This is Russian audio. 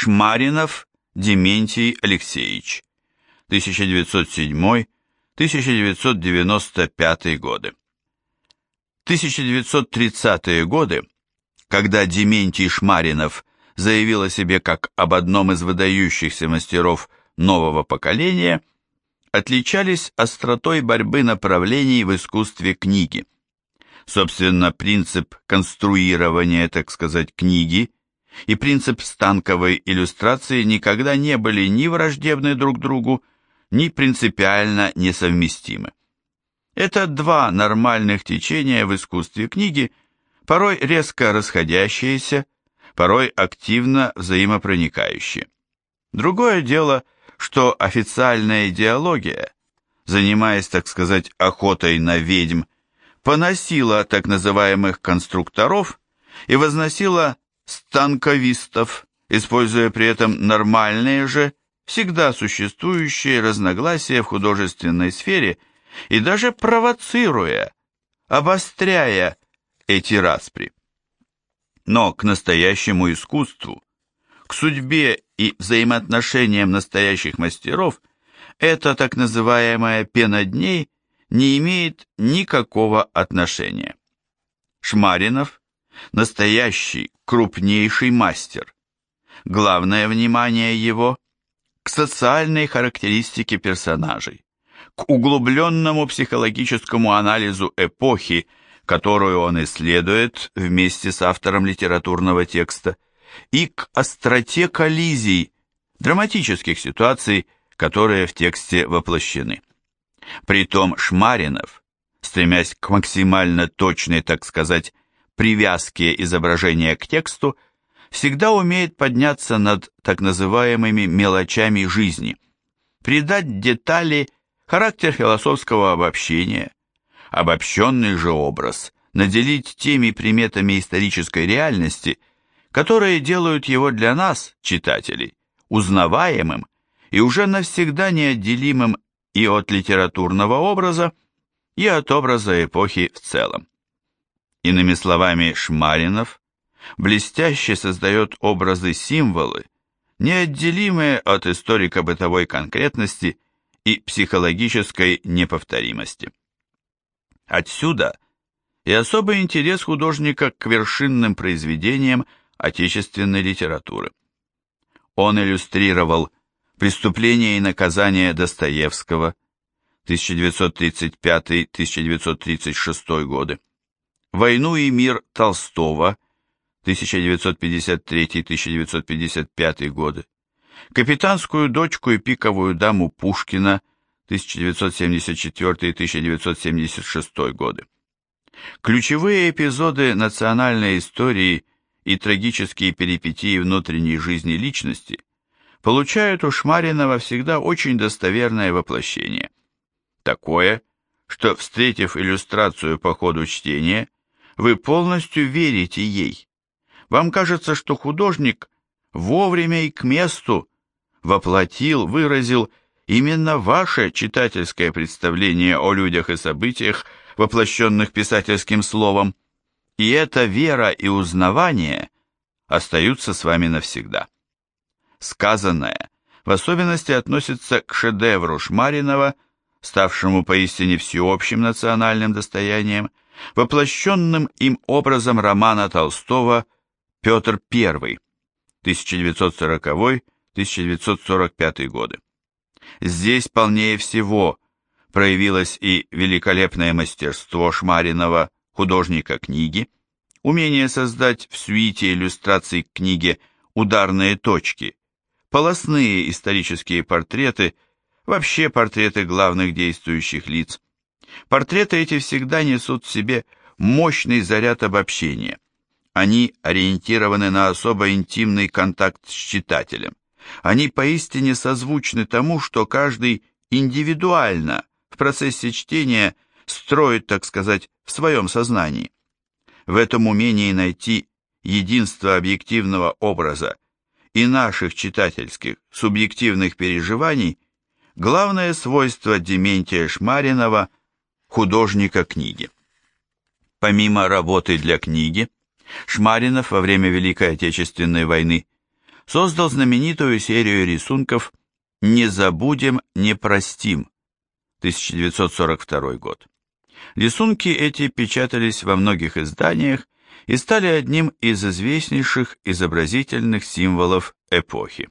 Шмаринов Дементий Алексеевич, 1907-1995 годы. 1930-е годы, когда Дементий Шмаринов заявил о себе как об одном из выдающихся мастеров нового поколения, отличались остротой борьбы направлений в искусстве книги. Собственно, принцип конструирования, так сказать, книги и принцип станковой иллюстрации никогда не были ни враждебны друг другу, ни принципиально несовместимы. Это два нормальных течения в искусстве книги, порой резко расходящиеся, порой активно взаимопроникающие. Другое дело, что официальная идеология, занимаясь, так сказать, охотой на ведьм, поносила так называемых конструкторов и возносила станковистов, используя при этом нормальные же, всегда существующие разногласия в художественной сфере и даже провоцируя, обостряя эти распри. Но к настоящему искусству, к судьбе и взаимоотношениям настоящих мастеров эта так называемая пена дней не имеет никакого отношения. Шмаринов – настоящий, крупнейший мастер. Главное внимание его к социальной характеристике персонажей, к углубленному психологическому анализу эпохи, которую он исследует вместе с автором литературного текста, и к остроте коллизий, драматических ситуаций, которые в тексте воплощены. Притом Шмаринов, стремясь к максимально точной, так сказать, привязке изображения к тексту, всегда умеет подняться над так называемыми мелочами жизни, придать детали характер философского обобщения, обобщенный же образ, наделить теми приметами исторической реальности, которые делают его для нас, читателей, узнаваемым и уже навсегда неотделимым и от литературного образа, и от образа эпохи в целом. Иными словами, Шмаринов блестяще создает образы-символы, неотделимые от историко-бытовой конкретности и психологической неповторимости. Отсюда и особый интерес художника к вершинным произведениям отечественной литературы. Он иллюстрировал «Преступление и наказание Достоевского» 1935-1936 годы, «Войну и мир» Толстого 1953-1955 годы, «Капитанскую дочку и пиковую даму Пушкина» 1974-1976 годы. Ключевые эпизоды национальной истории и трагические перипетии внутренней жизни личности получают у Шмаринова всегда очень достоверное воплощение. Такое, что, встретив иллюстрацию по ходу чтения, вы полностью верите ей. Вам кажется, что художник вовремя и к месту воплотил, выразил именно ваше читательское представление о людях и событиях, воплощенных писательским словом, и эта вера и узнавание остаются с вами навсегда. Сказанное в особенности относится к шедевру Шмаринова, ставшему поистине всеобщим национальным достоянием, воплощенным им образом романа Толстого «Петр I» 1940-1945 годы. Здесь полнее всего проявилось и великолепное мастерство Шмаринова, художника книги, умение создать в свите иллюстраций к книге ударные точки, полостные исторические портреты, вообще портреты главных действующих лиц. Портреты эти всегда несут в себе мощный заряд обобщения. Они ориентированы на особо интимный контакт с читателем. Они поистине созвучны тому, что каждый индивидуально в процессе чтения строит, так сказать, в своем сознании. В этом умении найти единство объективного образа и наших читательских субъективных переживаний главное свойство Дементия Шмаринова, художника книги. Помимо работы для книги, Шмаринов во время Великой Отечественной войны создал знаменитую серию рисунков «Не забудем, не простим» 1942 год. Рисунки эти печатались во многих изданиях и стали одним из известнейших изобразительных символов эпохи.